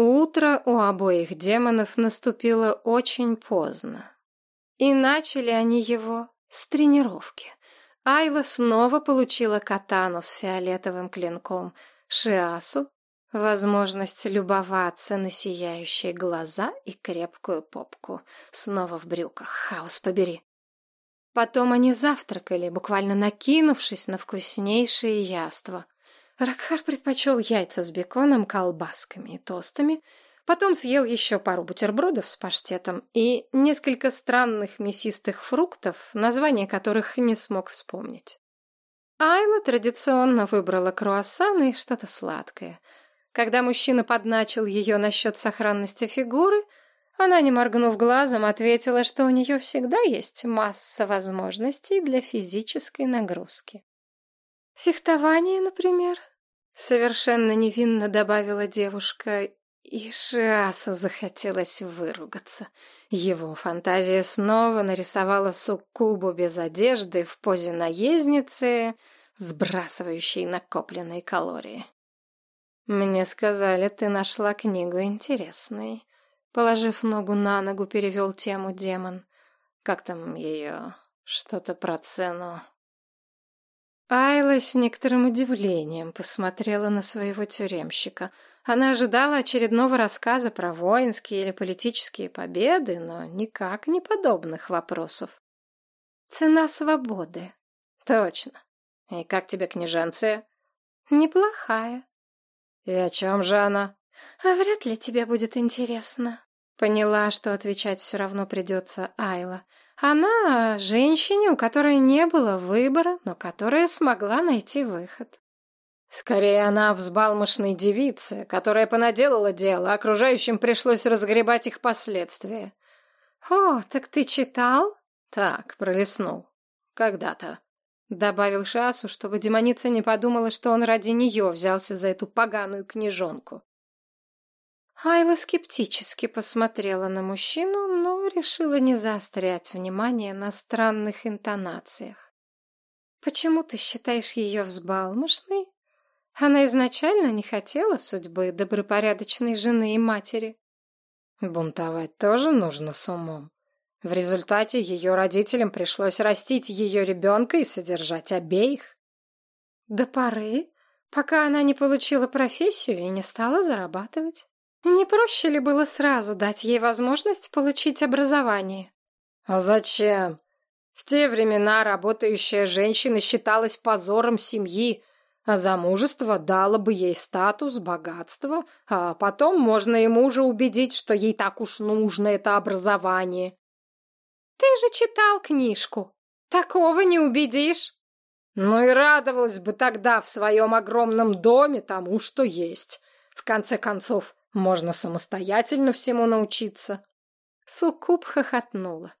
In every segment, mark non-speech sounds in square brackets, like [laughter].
Утро у обоих демонов наступило очень поздно. И начали они его с тренировки. Айла снова получила катану с фиолетовым клинком, Шиасу — возможность любоваться на сияющие глаза и крепкую попку. Снова в брюках, хаос побери. Потом они завтракали, буквально накинувшись на вкуснейшие яства. Ракхар предпочел яйца с беконом, колбасками и тостами, потом съел еще пару бутербродов с паштетом и несколько странных мясистых фруктов, названия которых не смог вспомнить. Айла традиционно выбрала круассаны и что-то сладкое. Когда мужчина подначил ее насчет сохранности фигуры, она, не моргнув глазом, ответила, что у нее всегда есть масса возможностей для физической нагрузки. Фехтование, например, Совершенно невинно добавила девушка, и Шиасу захотелось выругаться. Его фантазия снова нарисовала суккубу без одежды в позе наездницы, сбрасывающей накопленные калории. «Мне сказали, ты нашла книгу интересной». Положив ногу на ногу, перевел тему демон. «Как там ее? Что-то про цену?» Айла с некоторым удивлением посмотрела на своего тюремщика. Она ожидала очередного рассказа про воинские или политические победы, но никак не подобных вопросов. «Цена свободы». «Точно. И как тебе княженция?» «Неплохая». «И о чем же она?» «А вряд ли тебе будет интересно». Поняла, что отвечать все равно придется Айла. Она женщине, у которой не было выбора, но которая смогла найти выход. Скорее, она взбалмошной девице, которая понаделала дело, окружающим пришлось разгребать их последствия. «О, так ты читал?» «Так, пролистнул. Когда-то». Добавил Шасу, чтобы демоница не подумала, что он ради нее взялся за эту поганую книжонку. Айла скептически посмотрела на мужчину, но решила не заострять внимание на странных интонациях. «Почему ты считаешь ее взбалмошной? Она изначально не хотела судьбы добропорядочной жены и матери». «Бунтовать тоже нужно с умом. В результате ее родителям пришлось растить ее ребенка и содержать обеих». «До поры, пока она не получила профессию и не стала зарабатывать». Не проще ли было сразу дать ей возможность получить образование? А зачем? В те времена работающая женщина считалась позором семьи, а замужество дало бы ей статус, богатство, а потом можно и мужа убедить, что ей так уж нужно это образование. Ты же читал книжку. Такого не убедишь. Ну и радовалась бы тогда в своем огромном доме тому, что есть. В конце концов, можно самостоятельно всему научиться. Суккуб хохотнула.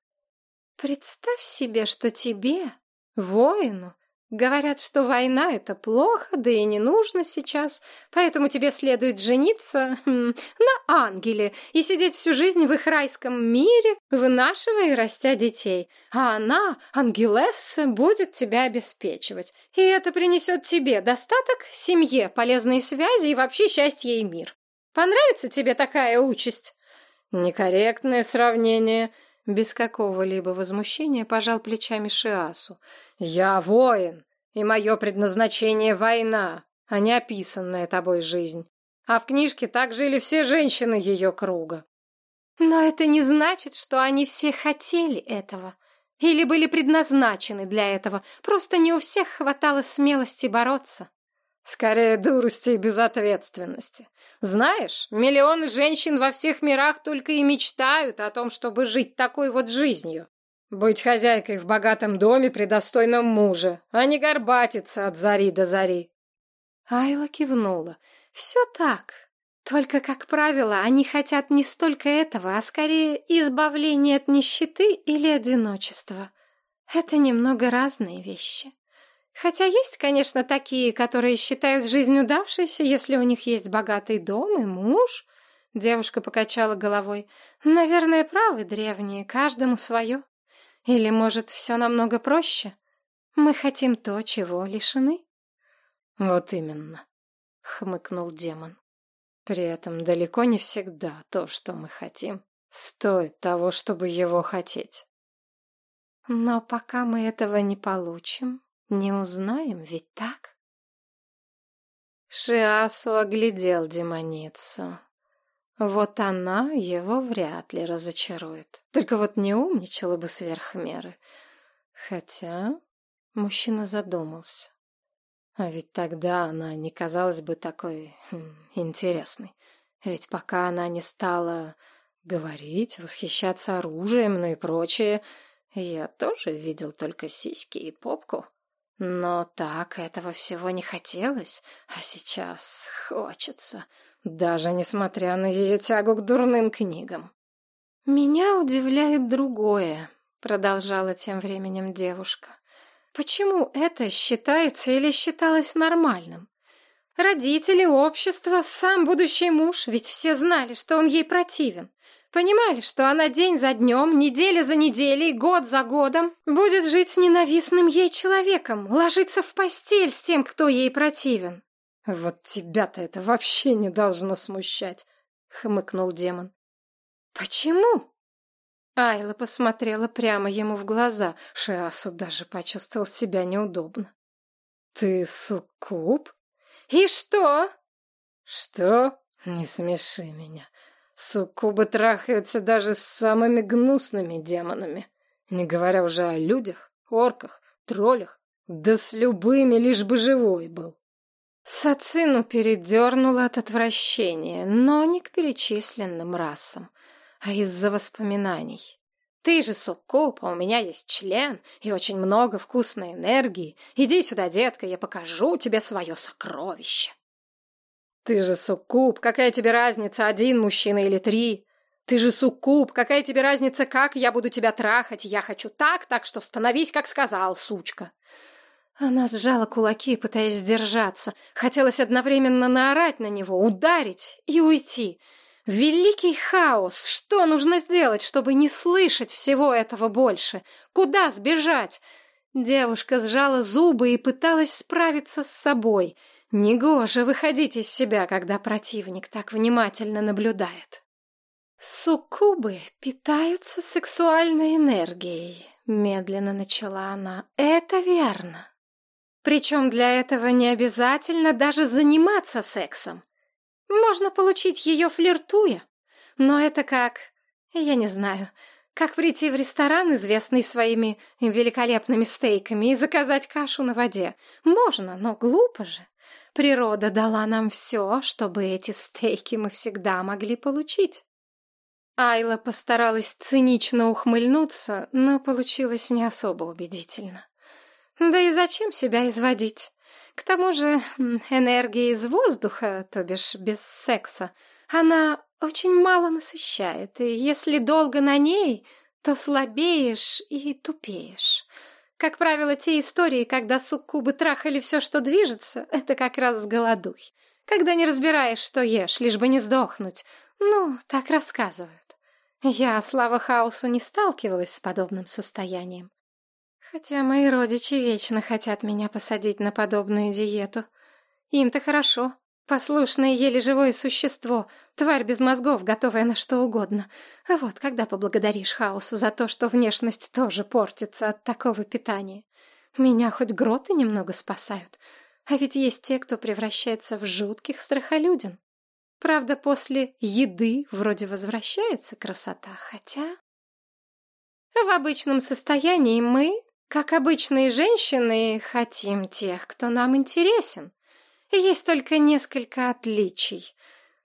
Представь себе, что тебе, воину, говорят, что война — это плохо, да и не нужно сейчас, поэтому тебе следует жениться хм, на ангеле и сидеть всю жизнь в их райском мире, вынашивая и растя детей. А она, ангелесса, будет тебя обеспечивать. И это принесет тебе достаток, семье, полезные связи и вообще счастье и мир. Понравится тебе такая участь?» «Некорректное сравнение», — без какого-либо возмущения пожал плечами Шиасу. «Я воин, и мое предназначение — война, а не описанная тобой жизнь. А в книжке так жили все женщины ее круга». «Но это не значит, что они все хотели этого. Или были предназначены для этого. Просто не у всех хватало смелости бороться». Скорее дурости и безответственности. Знаешь, миллионы женщин во всех мирах только и мечтают о том, чтобы жить такой вот жизнью. Быть хозяйкой в богатом доме при достойном муже, а не горбатиться от зари до зари. Айла кивнула. Все так. Только, как правило, они хотят не столько этого, а скорее избавления от нищеты или одиночества. Это немного разные вещи. Хотя есть, конечно, такие, которые считают жизнь удавшейся, если у них есть богатый дом и муж. Девушка покачала головой. Наверное, правы древние, каждому свое. Или, может, все намного проще? Мы хотим то, чего лишены. Вот именно, хмыкнул демон. При этом далеко не всегда то, что мы хотим, стоит того, чтобы его хотеть. Но пока мы этого не получим, не узнаем, ведь так? Шиасу оглядел демоницу. Вот она его вряд ли разочарует. Только вот не умничала бы сверх меры. Хотя мужчина задумался. А ведь тогда она не казалась бы такой хм, интересной. Ведь пока она не стала говорить, восхищаться оружием, ну и прочее, я тоже видел только сиськи и попку. Но так этого всего не хотелось, а сейчас хочется даже несмотря на ее тягу к дурным книгам. «Меня удивляет другое», — продолжала тем временем девушка. «Почему это считается или считалось нормальным? Родители, общество, сам будущий муж, ведь все знали, что он ей противен. Понимали, что она день за днем, неделя за неделей, год за годом будет жить с ненавистным ей человеком, ложиться в постель с тем, кто ей противен. «Вот тебя-то это вообще не должно смущать», — хмыкнул демон. «Почему?» Айла посмотрела прямо ему в глаза. Шиасу даже почувствовал себя неудобно. «Ты суккуб?» «И что?» «Что? Не смеши меня. Суккубы трахаются даже с самыми гнусными демонами, не говоря уже о людях, орках, троллях, да с любыми, лишь бы живой был». Сацину передернуло от отвращения, но не к перечисленным расам, а из-за воспоминаний. «Ты же суккуб, а у меня есть член и очень много вкусной энергии. Иди сюда, детка, я покажу тебе свое сокровище». «Ты же суккуб, какая тебе разница, один мужчина или три? Ты же суккуб, какая тебе разница, как я буду тебя трахать? Я хочу так, так что становись, как сказал, сучка». Она сжала кулаки, пытаясь сдержаться. Хотелось одновременно наорать на него, ударить и уйти. Великий хаос! Что нужно сделать, чтобы не слышать всего этого больше? Куда сбежать? Девушка сжала зубы и пыталась справиться с собой. Негоже выходить из себя, когда противник так внимательно наблюдает. Суккубы питаются сексуальной энергией, медленно начала она. Это верно. Причем для этого не обязательно даже заниматься сексом. Можно получить ее флиртуя. Но это как... Я не знаю. Как прийти в ресторан, известный своими великолепными стейками, и заказать кашу на воде. Можно, но глупо же. Природа дала нам все, чтобы эти стейки мы всегда могли получить. Айла постаралась цинично ухмыльнуться, но получилось не особо убедительно. Да и зачем себя изводить? К тому же энергия из воздуха, то бишь без секса, она очень мало насыщает, и если долго на ней, то слабеешь и тупеешь. Как правило, те истории, когда суккубы трахали все, что движется, [laughs] это как раз с голодухи. Когда не разбираешь, что ешь, лишь бы не сдохнуть. Ну, так рассказывают. Я, слава хаосу, не сталкивалась с подобным состоянием. Хотя мои родичи вечно хотят меня посадить на подобную диету. Им-то хорошо. Послушное, еле живое существо, тварь без мозгов, готовая на что угодно. А вот когда поблагодаришь хаосу за то, что внешность тоже портится от такого питания. Меня хоть гроты немного спасают. А ведь есть те, кто превращается в жутких страхолюдин. Правда, после еды вроде возвращается красота, хотя... В обычном состоянии мы, как обычные женщины, хотим тех, кто нам интересен. Есть только несколько отличий.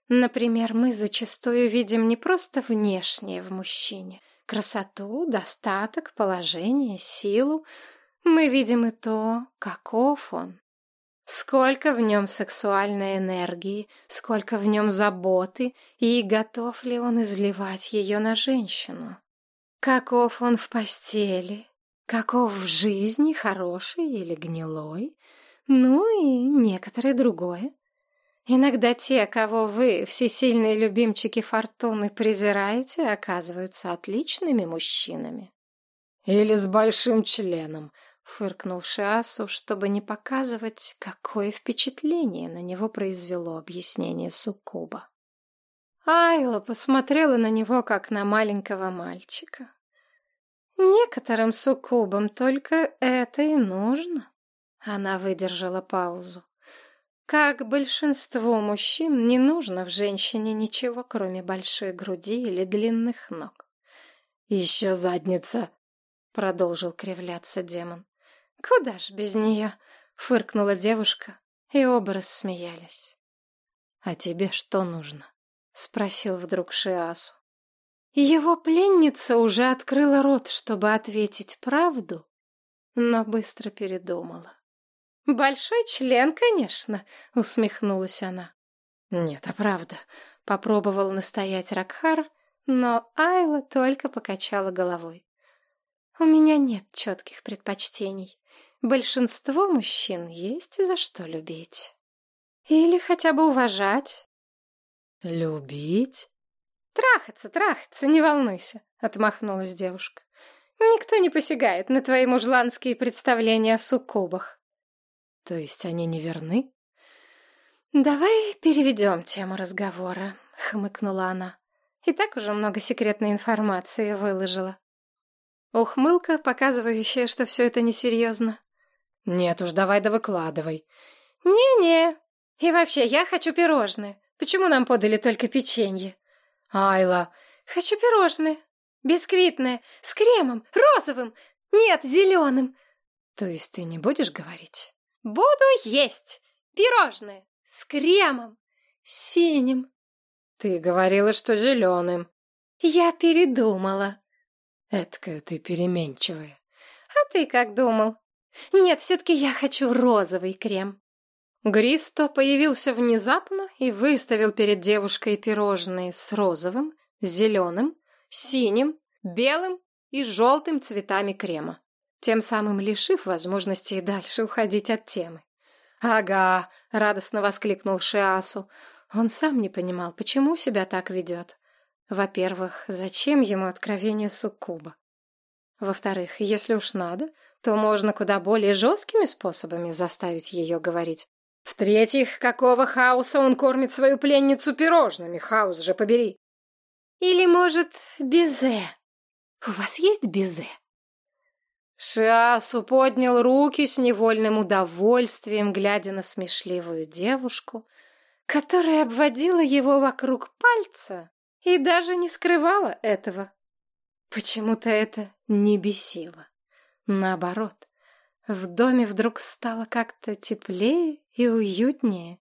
Например, мы зачастую видим не просто внешнее в мужчине, красоту, достаток, положение, силу. Мы видим и то, каков он. Сколько в нем сексуальной энергии, сколько в нем заботы, и готов ли он изливать ее на женщину. Каков он в постели, Каков в жизни, хороший или гнилой? Ну и некоторое другое. Иногда те, кого вы, всесильные любимчики фортуны, презираете, оказываются отличными мужчинами. Или с большим членом, фыркнул Шиасу, чтобы не показывать, какое впечатление на него произвело объяснение Суккуба. Айла посмотрела на него, как на маленького мальчика. Некоторым суккубам только это и нужно. Она выдержала паузу. Как большинство мужчин, не нужно в женщине ничего, кроме большой груди или длинных ног. «Еще задница!» — продолжил кривляться демон. «Куда ж без нее?» — фыркнула девушка, и оба рассмеялись. «А тебе что нужно?» — спросил вдруг Шиасу. Его пленница уже открыла рот, чтобы ответить правду, но быстро передумала. «Большой член, конечно», — усмехнулась она. «Нет, а правда», — попробовал настоять Ракхар, но Айла только покачала головой. «У меня нет четких предпочтений. Большинство мужчин есть за что любить. Или хотя бы уважать». «Любить?» «Трахаться, трахаться, не волнуйся», — отмахнулась девушка. «Никто не посягает на твои мужланские представления о суккубах». То есть они не верны? Давай переведем тему разговора, хмыкнула она. И так уже много секретной информации выложила. Ухмылка, показывающая, что все это несерьезно. Нет уж, давай да выкладывай. Не-не. И вообще, я хочу пирожные. Почему нам подали только печенье? Айла. Хочу пирожные. Бисквитные, с кремом, розовым. Нет, зеленым. То есть ты не будешь говорить? Буду есть пирожные с кремом, синим. Ты говорила, что зеленым. Я передумала. Эткая ты переменчивая. А ты как думал? Нет, все-таки я хочу розовый крем. Гристо появился внезапно и выставил перед девушкой пирожные с розовым, зеленым, синим, белым и желтым цветами крема тем самым лишив возможности и дальше уходить от темы. «Ага!» — радостно воскликнул Шиасу. Он сам не понимал, почему себя так ведет. Во-первых, зачем ему откровение суккуба? Во-вторых, если уж надо, то можно куда более жесткими способами заставить ее говорить. В-третьих, какого хаоса он кормит свою пленницу пирожными? Хаос же побери! Или, может, безе? У вас есть безе? Шиасу поднял руки с невольным удовольствием, глядя на смешливую девушку, которая обводила его вокруг пальца и даже не скрывала этого. Почему-то это не бесило. Наоборот, в доме вдруг стало как-то теплее и уютнее.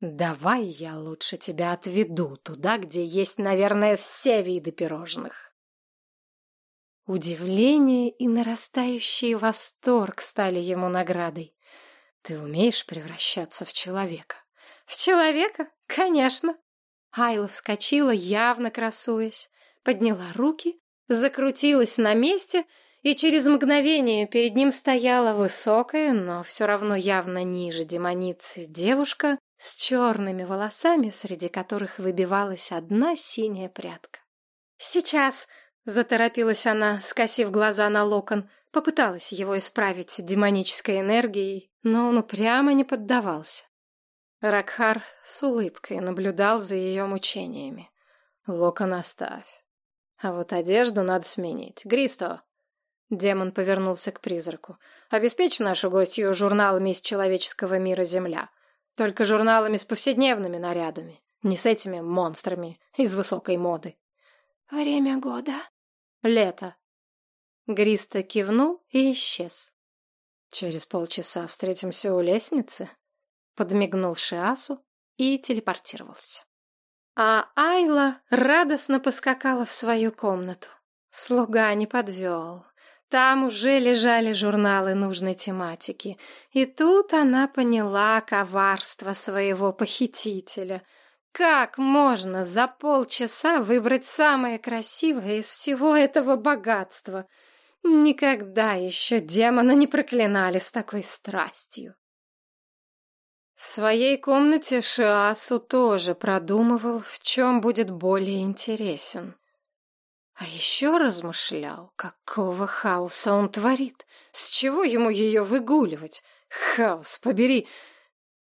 «Давай я лучше тебя отведу туда, где есть, наверное, все виды пирожных». Удивление и нарастающий восторг стали ему наградой. Ты умеешь превращаться в человека? В человека? Конечно. Айла вскочила, явно красуясь, подняла руки, закрутилась на месте, и через мгновение перед ним стояла высокая, но все равно явно ниже демоницы девушка с черными волосами, среди которых выбивалась одна синяя прядка. «Сейчас!» Заторопилась она, скосив глаза на локон, попыталась его исправить демонической энергией, но он упрямо не поддавался. Ракхар с улыбкой наблюдал за ее мучениями. «Локон оставь. А вот одежду надо сменить. Гристо!» Демон повернулся к призраку. «Обеспечь нашу гостью журналами из человеческого мира Земля. Только журналами с повседневными нарядами, не с этими монстрами из высокой моды». «Время года?» Лето. Гриста кивнул и исчез. Через полчаса встретимся у лестницы, подмигнул Шиасу и телепортировался. А Айла радостно поскакала в свою комнату. Слуга не подвел. Там уже лежали журналы нужной тематики. И тут она поняла коварство своего похитителя — как можно за полчаса выбрать самое красивое из всего этого богатства? Никогда еще демона не проклинали с такой страстью. В своей комнате Шиасу тоже продумывал, в чем будет более интересен. А еще размышлял, какого хаоса он творит. С чего ему ее выгуливать? Хаос, побери!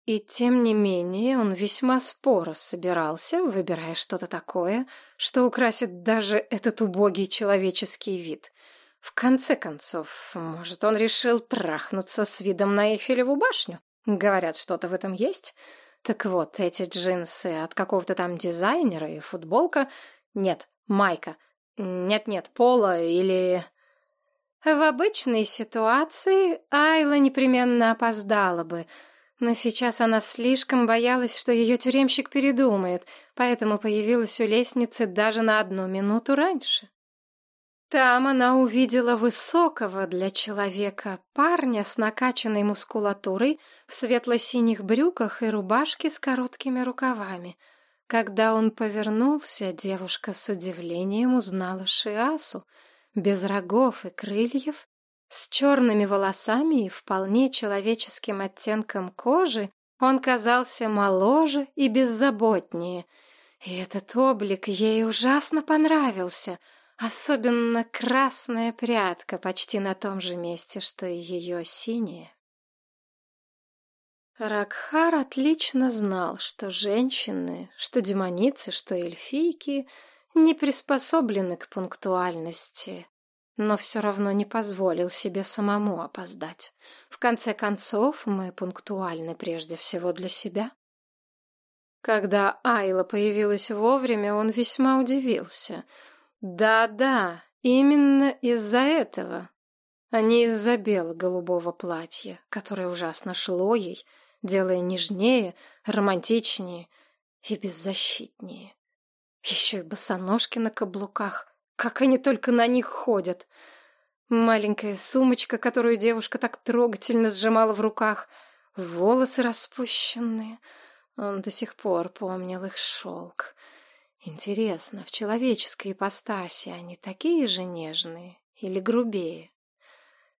И тем не менее он весьма споро собирался, выбирая что-то такое, что украсит даже этот убогий человеческий вид. В конце концов, может, он решил трахнуться с видом на Эйфелеву башню? Говорят, что-то в этом есть. Так вот, эти джинсы от какого-то там дизайнера и футболка... Нет, майка — нет-нет, Пола или... В обычной ситуации Айла непременно опоздала бы, но сейчас она слишком боялась, что ее тюремщик передумает, поэтому появилась у лестницы даже на одну минуту раньше. Там она увидела высокого для человека парня с накачанной мускулатурой в светло-синих брюках и рубашке с короткими рукавами — когда он повернулся, девушка с удивлением узнала Шиасу, без рогов и крыльев, с черными волосами и вполне человеческим оттенком кожи, он казался моложе и беззаботнее. И этот облик ей ужасно понравился, особенно красная прядка почти на том же месте, что и ее синяя. Ракхар отлично знал, что женщины, что демоницы, что эльфийки не приспособлены к пунктуальности, но все равно не позволил себе самому опоздать. В конце концов, мы пунктуальны прежде всего для себя. Когда Айла появилась вовремя, он весьма удивился. Да-да, именно из-за этого, а не из-за бело-голубого платья, которое ужасно шло ей, делая нежнее, романтичнее и беззащитнее. Еще и босоножки на каблуках. Как они только на них ходят. Маленькая сумочка, которую девушка так трогательно сжимала в руках. Волосы распущенные. Он до сих пор помнил их шелк. Интересно, в человеческой ипостаси они такие же нежные или грубее?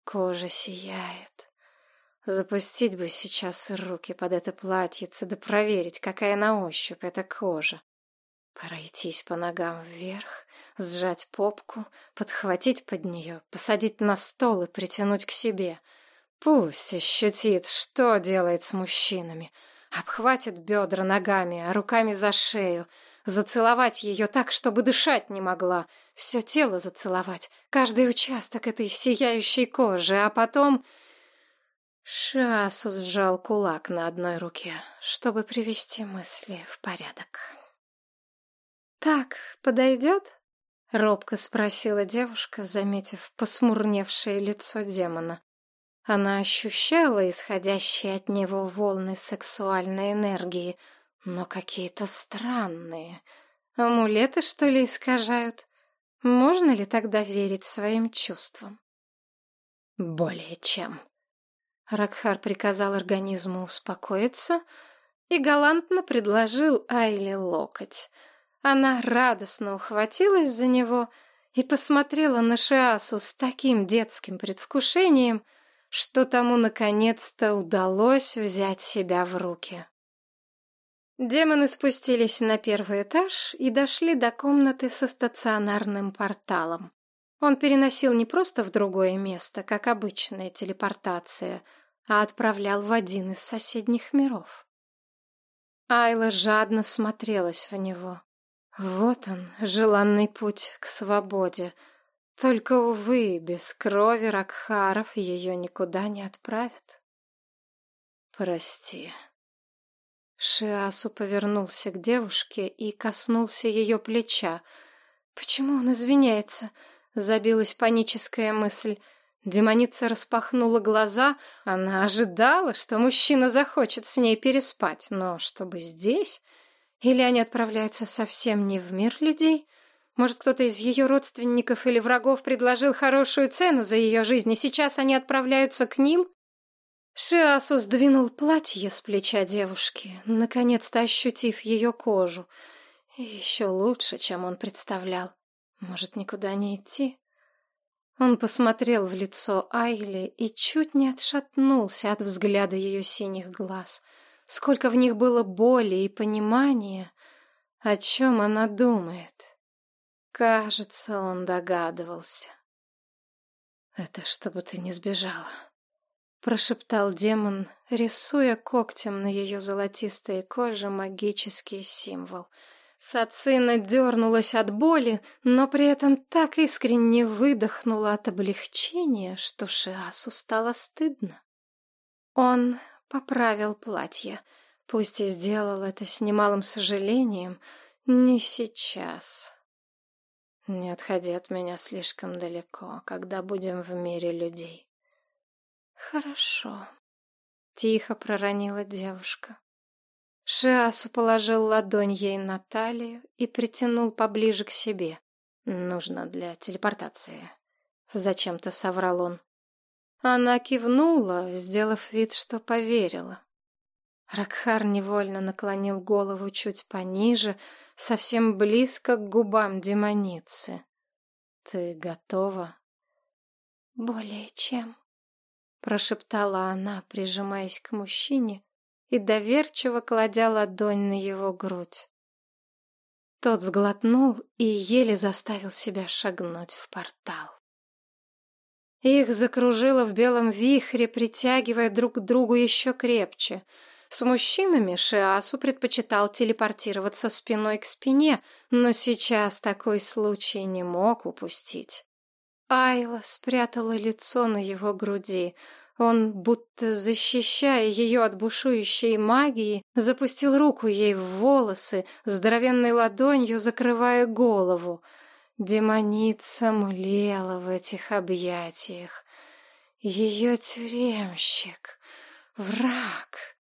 Кожа сияет. Запустить бы сейчас руки под это платьице, да проверить, какая на ощупь эта кожа. Пройтись по ногам вверх, сжать попку, подхватить под нее, посадить на стол и притянуть к себе. Пусть ощутит, что делает с мужчинами. Обхватит бедра ногами, а руками за шею. Зацеловать ее так, чтобы дышать не могла. Все тело зацеловать, каждый участок этой сияющей кожи, а потом Шасу сжал кулак на одной руке, чтобы привести мысли в порядок. «Так, подойдет?» — робко спросила девушка, заметив посмурневшее лицо демона. Она ощущала исходящие от него волны сексуальной энергии, но какие-то странные. Амулеты, что ли, искажают? Можно ли тогда верить своим чувствам? Более чем. Ракхар приказал организму успокоиться и галантно предложил Айле локоть. Она радостно ухватилась за него и посмотрела на Шиасу с таким детским предвкушением, что тому наконец-то удалось взять себя в руки. Демоны спустились на первый этаж и дошли до комнаты со стационарным порталом. Он переносил не просто в другое место, как обычная телепортация — а отправлял в один из соседних миров. Айла жадно всмотрелась в него. Вот он, желанный путь к свободе. Только, увы, без крови Ракхаров ее никуда не отправят. Прости. Шиасу повернулся к девушке и коснулся ее плеча. Почему он извиняется? Забилась паническая мысль. Демоница распахнула глаза. Она ожидала, что мужчина захочет с ней переспать. Но чтобы здесь? Или они отправляются совсем не в мир людей? Может, кто-то из ее родственников или врагов предложил хорошую цену за ее жизнь, и сейчас они отправляются к ним? Шиасу сдвинул платье с плеча девушки, наконец-то ощутив ее кожу. Еще лучше, чем он представлял. Может, никуда не идти? Он посмотрел в лицо Айли и чуть не отшатнулся от взгляда ее синих глаз. Сколько в них было боли и понимания, о чем она думает. Кажется, он догадывался. «Это чтобы ты не сбежала», — прошептал демон, рисуя когтем на ее золотистой коже магический символ. Сацина дернулась от боли, но при этом так искренне выдохнула от облегчения, что Шиасу стало стыдно. Он поправил платье, пусть и сделал это с немалым сожалением, не сейчас. Не отходи от меня слишком далеко, когда будем в мире людей. Хорошо. Тихо проронила девушка. Шиасу положил ладонь ей на талию и притянул поближе к себе. Нужно для телепортации. Зачем-то соврал он. Она кивнула, сделав вид, что поверила. Ракхар невольно наклонил голову чуть пониже, совсем близко к губам демоницы. «Ты готова?» «Более чем», — прошептала она, прижимаясь к мужчине и доверчиво кладя ладонь на его грудь. Тот сглотнул и еле заставил себя шагнуть в портал. Их закружило в белом вихре, притягивая друг к другу еще крепче — с мужчинами Шиасу предпочитал телепортироваться спиной к спине, но сейчас такой случай не мог упустить. Айла спрятала лицо на его груди. Он, будто защищая ее от бушующей магии, запустил руку ей в волосы, здоровенной ладонью закрывая голову. Демоница млела в этих объятиях. Ее тюремщик, враг.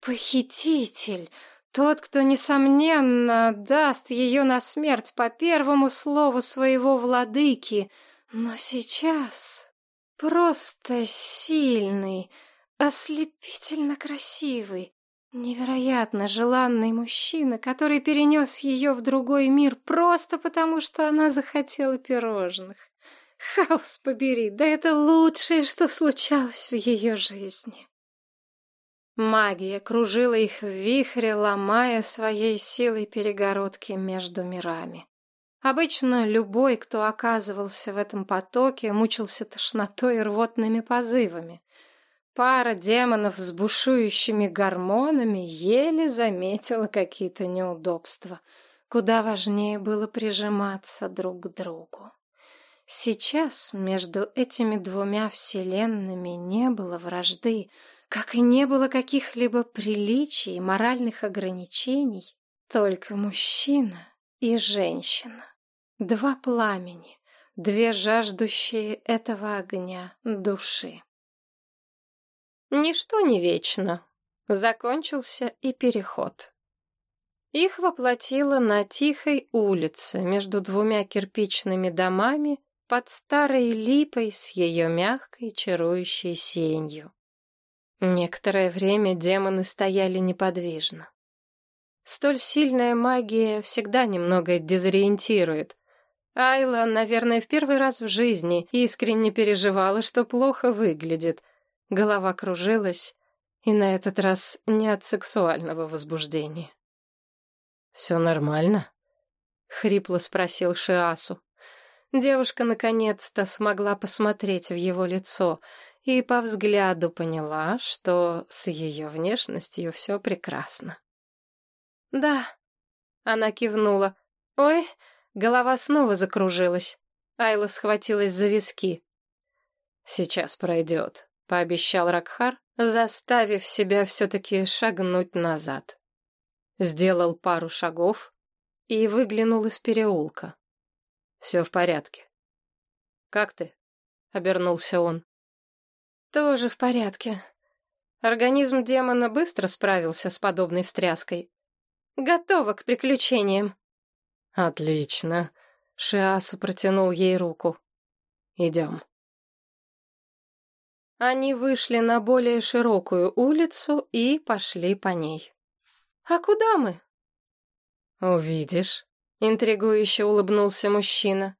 Похититель, тот, кто, несомненно, даст ее на смерть по первому слову своего владыки, но сейчас просто сильный, ослепительно красивый, невероятно желанный мужчина, который перенес ее в другой мир просто потому, что она захотела пирожных. Хаос побери, да это лучшее, что случалось в ее жизни. Магия кружила их в вихре, ломая своей силой перегородки между мирами. Обычно любой, кто оказывался в этом потоке, мучился тошнотой и рвотными позывами. Пара демонов с бушующими гормонами еле заметила какие-то неудобства. Куда важнее было прижиматься друг к другу. Сейчас между этими двумя вселенными не было вражды, как и не было каких-либо приличий, моральных ограничений, только мужчина и женщина. Два пламени, две жаждущие этого огня души. Ничто не вечно. Закончился и переход. Их воплотило на тихой улице между двумя кирпичными домами под старой липой с ее мягкой чарующей сенью. Некоторое время демоны стояли неподвижно. Столь сильная магия всегда немного дезориентирует. Айла, наверное, в первый раз в жизни искренне переживала, что плохо выглядит. Голова кружилась, и на этот раз не от сексуального возбуждения. «Все нормально?» — хрипло спросил Шиасу. Девушка наконец-то смогла посмотреть в его лицо — и по взгляду поняла, что с ее внешностью все прекрасно. «Да», — она кивнула. «Ой», голова снова закружилась. Айла схватилась за виски. «Сейчас пройдет», — пообещал Ракхар, заставив себя все-таки шагнуть назад. Сделал пару шагов и выглянул из переулка. «Все в порядке». «Как ты?» — обернулся он. Тоже в порядке. Организм демона быстро справился с подобной встряской. Готова к приключениям. Отлично. Шиасу протянул ей руку. Идем. Они вышли на более широкую улицу и пошли по ней. «А куда мы?» «Увидишь», — интригующе улыбнулся мужчина.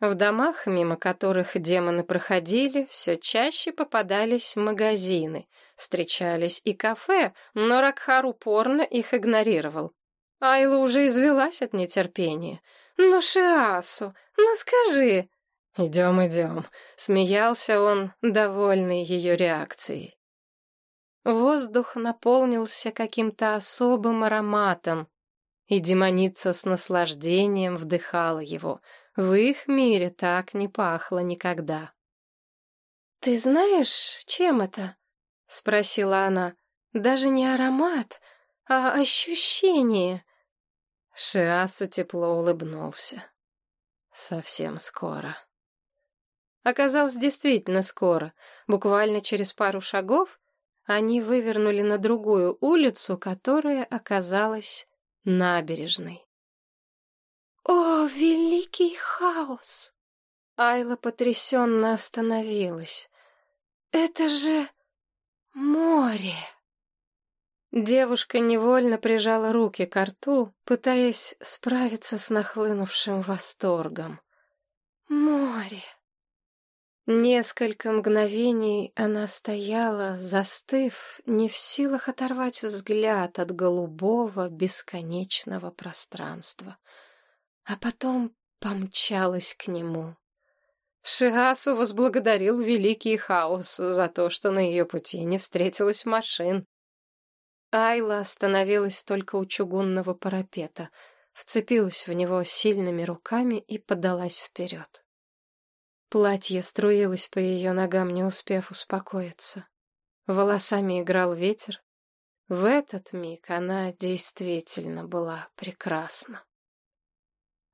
В домах, мимо которых демоны проходили, все чаще попадались магазины, встречались и кафе, но Ракхар упорно их игнорировал. Айла уже извелась от нетерпения. «Ну, Шиасу, ну скажи!» «Идем, идем», — смеялся он, довольный ее реакцией. Воздух наполнился каким-то особым ароматом, и демоница с наслаждением вдыхала его. В их мире так не пахло никогда. «Ты знаешь, чем это?» — спросила она. «Даже не аромат, а ощущение». Шиасу тепло улыбнулся. «Совсем скоро». Оказалось, действительно скоро. Буквально через пару шагов они вывернули на другую улицу, которая оказалась набережной. «О, великий хаос!» Айла потрясенно остановилась. «Это же море!» Девушка невольно прижала руки к рту, пытаясь справиться с нахлынувшим восторгом. «Море!» Несколько мгновений она стояла, застыв, не в силах оторвать взгляд от голубого бесконечного пространства, а потом помчалась к нему. Шиасу возблагодарил великий хаос за то, что на ее пути не встретилось машин. Айла остановилась только у чугунного парапета, вцепилась в него сильными руками и подалась вперед. Платье струилось по ее ногам, не успев успокоиться. Волосами играл ветер. В этот миг она действительно была прекрасна.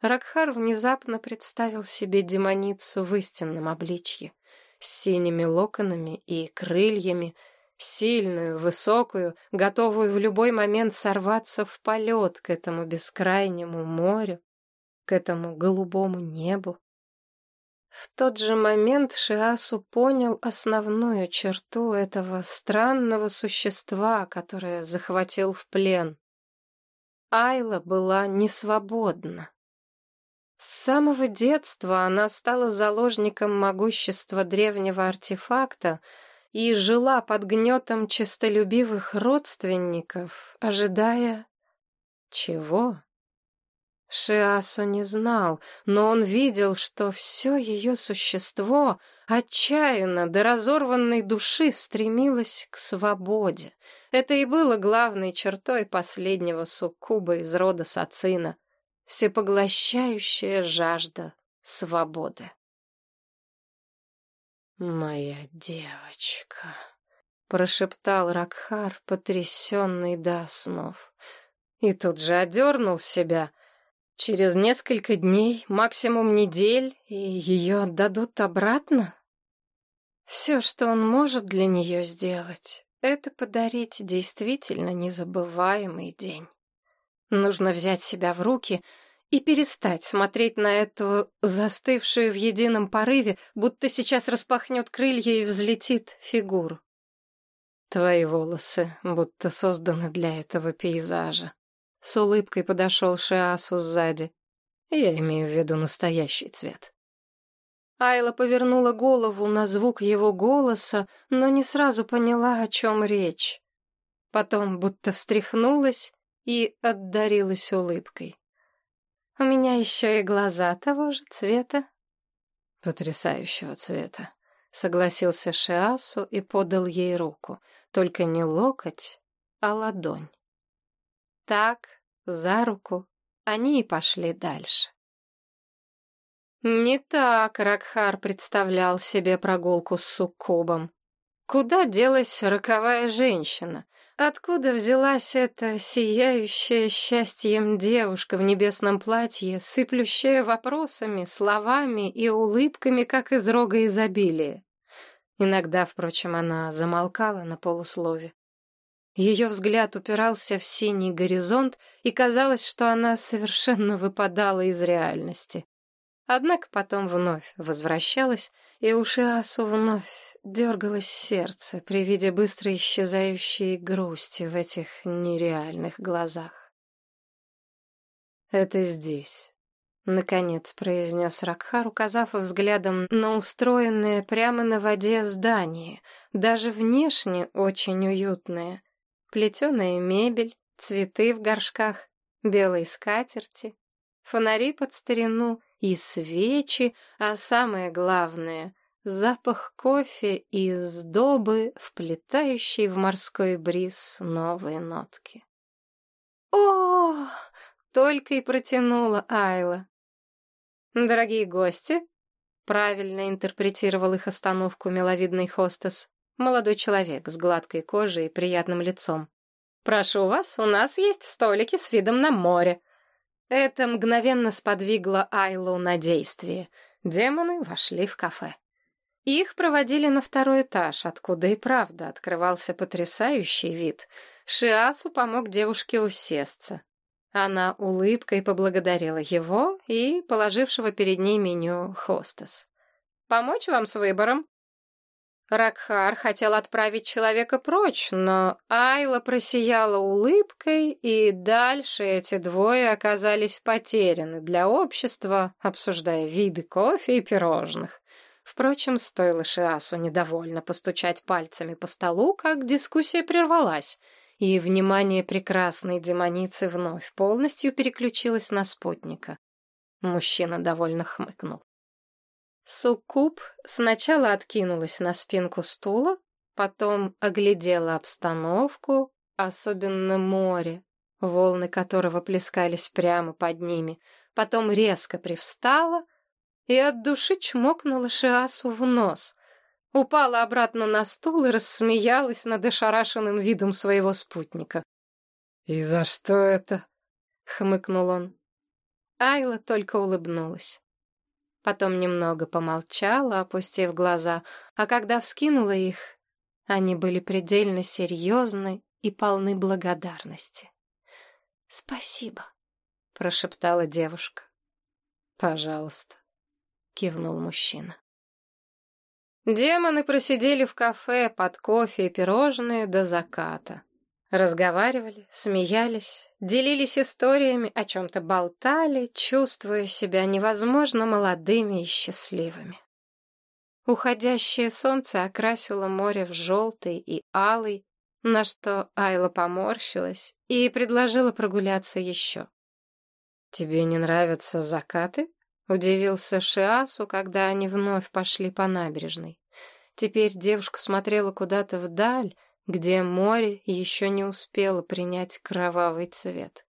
Ракхар внезапно представил себе демоницу в истинном обличье, с синими локонами и крыльями, сильную, высокую, готовую в любой момент сорваться в полет к этому бескрайнему морю, к этому голубому небу. В тот же момент Шиасу понял основную черту этого странного существа, которое захватил в плен. Айла была несвободна. С самого детства она стала заложником могущества древнего артефакта и жила под гнетом честолюбивых родственников, ожидая... Чего? Шиасу не знал, но он видел, что все ее существо отчаянно до разорванной души стремилось к свободе. Это и было главной чертой последнего суккуба из рода Сацина — всепоглощающая жажда свободы. «Моя девочка», — прошептал Ракхар, потрясенный до снов. И тут же одернул себя — Через несколько дней, максимум недель, и ее отдадут обратно? Все, что он может для нее сделать, это подарить действительно незабываемый день. Нужно взять себя в руки и перестать смотреть на эту застывшую в едином порыве, будто сейчас распахнет крылья и взлетит фигуру. Твои волосы будто созданы для этого пейзажа. С улыбкой подошел Шиасу сзади. Я имею в виду настоящий цвет. Айла повернула голову на звук его голоса, но не сразу поняла, о чем речь. Потом будто встряхнулась и отдарилась улыбкой. «У меня еще и глаза того же цвета». «Потрясающего цвета», — согласился Шиасу и подал ей руку. Только не локоть, а ладонь. Так, за руку, они и пошли дальше. Не так Ракхар представлял себе прогулку с суккубом. Куда делась роковая женщина? Откуда взялась эта сияющая счастьем девушка в небесном платье, сыплющая вопросами, словами и улыбками, как из рога изобилия? Иногда, впрочем, она замолкала на полуслове. Ее взгляд упирался в синий горизонт, и казалось, что она совершенно выпадала из реальности. Однако потом вновь возвращалась, и у Шиасу вновь дергалось сердце при виде быстро исчезающей грусти в этих нереальных глазах. «Это здесь», — наконец произнес Ракхар, указав взглядом на устроенное прямо на воде здание, даже внешне очень уютное — Плетеная мебель, цветы в горшках, белые скатерти, фонари под старину и свечи, а самое главное — запах кофе и сдобы, вплетающий в морской бриз новые нотки. О, только и протянула Айла. Дорогие гости, правильно интерпретировал их остановку миловидный хостес, молодой человек с гладкой кожей и приятным лицом. Прошу вас, у нас есть столики с видом на море. Это мгновенно сподвигло Айлу на действие. Демоны вошли в кафе. Их проводили на второй этаж, откуда и правда открывался потрясающий вид. Шиасу помог девушке усесться. Она улыбкой поблагодарила его и положившего перед ней меню хостес. «Помочь вам с выбором?» Ракхар хотел отправить человека прочь, но Айла просияла улыбкой, и дальше эти двое оказались потеряны для общества, обсуждая виды кофе и пирожных. Впрочем, стоило Шиасу недовольно постучать пальцами по столу, как дискуссия прервалась, и внимание прекрасной демоницы вновь полностью переключилось на спутника. Мужчина довольно хмыкнул. Суккуб сначала откинулась на спинку стула, потом оглядела обстановку, особенно море, волны которого плескались прямо под ними, потом резко привстала и от души чмокнула Шиасу в нос, упала обратно на стул и рассмеялась над ошарашенным видом своего спутника. «И за что это?» — хмыкнул он. Айла только улыбнулась. Потом немного помолчала, опустив глаза, а когда вскинула их, они были предельно серьезны и полны благодарности. «Спасибо», — прошептала девушка. «Пожалуйста», — кивнул мужчина. Демоны просидели в кафе под кофе и пирожные до заката. Разговаривали, смеялись, делились историями, о чем-то болтали, чувствуя себя невозможно молодыми и счастливыми. Уходящее солнце окрасило море в желтый и алый, на что Айла поморщилась и предложила прогуляться еще. «Тебе не нравятся закаты?» — удивился Шиасу, когда они вновь пошли по набережной. Теперь девушка смотрела куда-то вдаль, где море еще не успело принять кровавый цвет.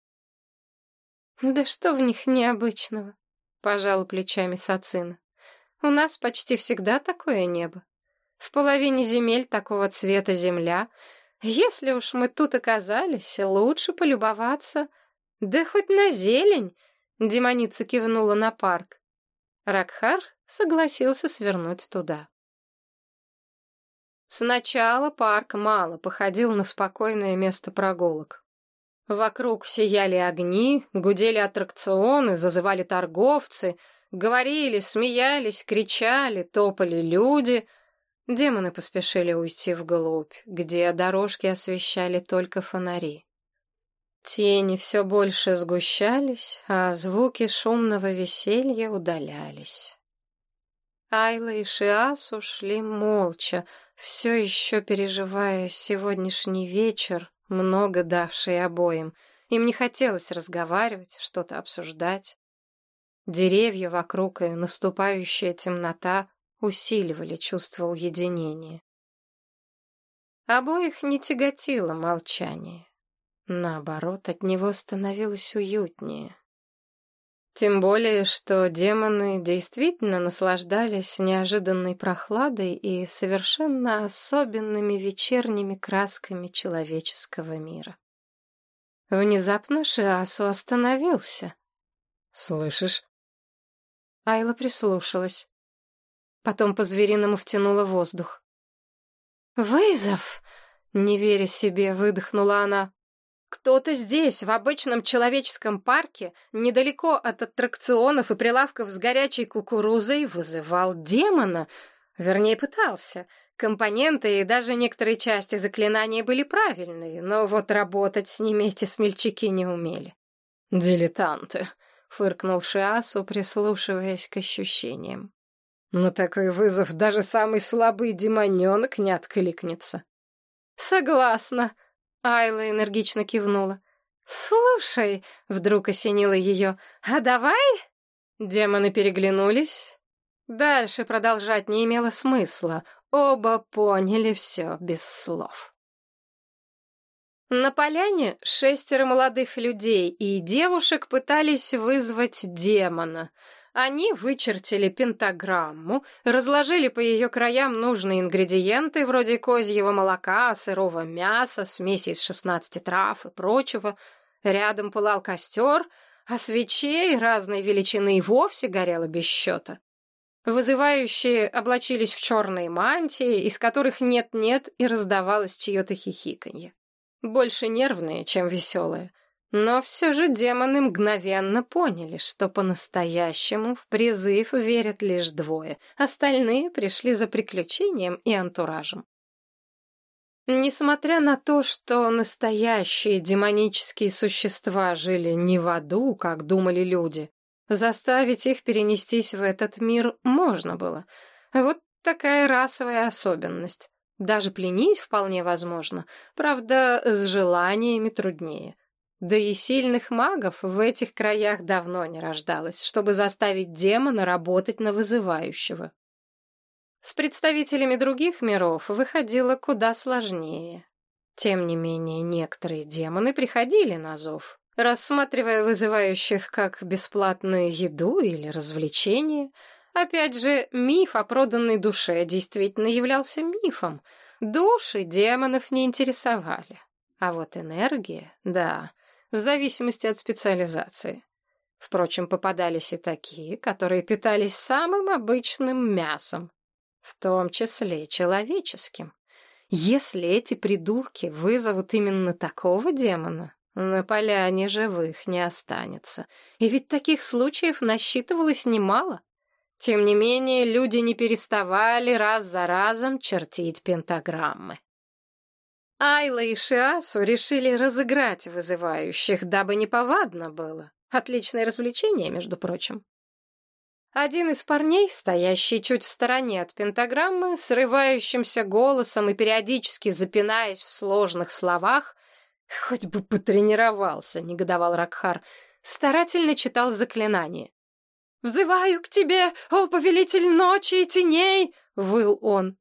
«Да что в них необычного?» — пожал плечами Сацина. «У нас почти всегда такое небо. В половине земель такого цвета земля. Если уж мы тут оказались, лучше полюбоваться. Да хоть на зелень!» — демоница кивнула на парк. Ракхар согласился свернуть туда. Сначала парк мало походил на спокойное место прогулок. Вокруг сияли огни, гудели аттракционы, зазывали торговцы, говорили, смеялись, кричали, топали люди. Демоны поспешили уйти вглубь, где дорожки освещали только фонари. Тени все больше сгущались, а звуки шумного веселья удалялись. Айла и Шиас ушли молча, все еще переживая сегодняшний вечер, много давший обоим. Им не хотелось разговаривать, что-то обсуждать. Деревья вокруг и наступающая темнота усиливали чувство уединения. Обоих не тяготило молчание. Наоборот, от него становилось уютнее. Тем более, что демоны действительно наслаждались неожиданной прохладой и совершенно особенными вечерними красками человеческого мира. Внезапно Шиасу остановился. «Слышишь?» Айла прислушалась. Потом по-звериному втянула воздух. «Вызов!» — не веря себе, выдохнула она. Кто-то здесь, в обычном человеческом парке, недалеко от аттракционов и прилавков с горячей кукурузой, вызывал демона. Вернее, пытался. Компоненты и даже некоторые части заклинания были правильные, но вот работать с ними эти смельчаки не умели. «Дилетанты», — фыркнул Шиасу, прислушиваясь к ощущениям. «На такой вызов даже самый слабый демоненок не откликнется». «Согласна», Айла энергично кивнула. «Слушай», — вдруг осенило ее, — «а давай?» Демоны переглянулись. Дальше продолжать не имело смысла. Оба поняли все без слов. На поляне шестеро молодых людей и девушек пытались вызвать демона. Они вычертили пентаграмму, разложили по ее краям нужные ингредиенты, вроде козьего молока, сырого мяса, смеси из шестнадцати трав и прочего. Рядом пылал костер, а свечей разной величины и вовсе горело без счета. Вызывающие облачились в черные мантии, из которых нет-нет и раздавалось чье-то хихиканье больше нервные, чем веселые. Но все же демоны мгновенно поняли, что по-настоящему в призыв верят лишь двое, остальные пришли за приключением и антуражем. Несмотря на то, что настоящие демонические существа жили не в аду, как думали люди, заставить их перенестись в этот мир можно было. Вот такая расовая особенность. Даже пленить вполне возможно, правда, с желаниями труднее. Да и сильных магов в этих краях давно не рождалось, чтобы заставить демона работать на вызывающего. С представителями других миров выходило куда сложнее. Тем не менее, некоторые демоны приходили на зов, рассматривая вызывающих как бесплатную еду или развлечение — Опять же, миф о проданной душе действительно являлся мифом. Души демонов не интересовали. А вот энергия, да, в зависимости от специализации. Впрочем, попадались и такие, которые питались самым обычным мясом, в том числе человеческим. Если эти придурки вызовут именно такого демона, на поляне живых не останется. И ведь таких случаев насчитывалось немало. Тем не менее, люди не переставали раз за разом чертить пентаграммы. Айла и Шиасу решили разыграть вызывающих, дабы неповадно было. Отличное развлечение, между прочим. Один из парней, стоящий чуть в стороне от пентаграммы, срывающимся голосом и периодически запинаясь в сложных словах, хоть бы потренировался, негодовал Ракхар, старательно читал заклинание. «Взываю к тебе, о повелитель ночи и теней!» — выл он.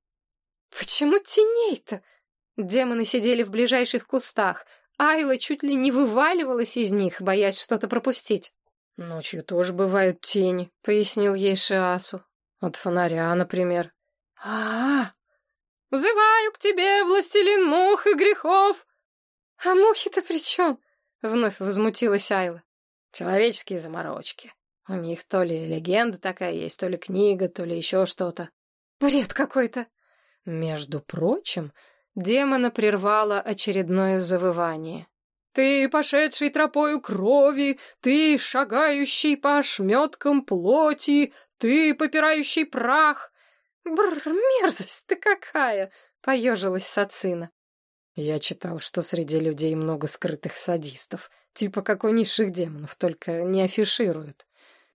«Почему теней-то?» Демоны сидели в ближайших кустах. Айла чуть ли не вываливалась из них, боясь что-то пропустить. «Ночью тоже бывают тени», — пояснил ей Шиасу. «От фонаря, например». «А-а-а! Взываю к тебе, властелин мух и грехов!» «А мухи-то при чем?» — вновь возмутилась Айла. «Человеческие заморочки», у них то ли легенда такая есть, то ли книга, то ли еще что-то. Бред какой-то. Между прочим, демона прервало очередное завывание. «Ты, пошедший тропою крови, ты, шагающий по ошметкам плоти, ты, попирающий прах!» «Бррр, мерзость-то какая!» — поежилась Сацина. Я читал, что среди людей много скрытых садистов, типа как у низших демонов, только не афишируют.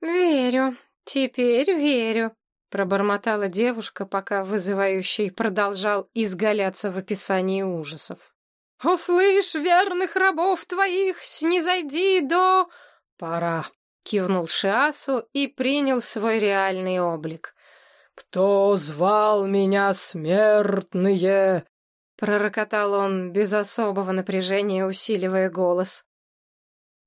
«Верю, теперь верю», — пробормотала девушка, пока вызывающий продолжал изгаляться в описании ужасов. «Услышь верных рабов твоих, снизойди до...» «Пора», — кивнул Шиасу и принял свой реальный облик. «Кто звал меня, смертные?» — пророкотал он без особого напряжения, усиливая голос.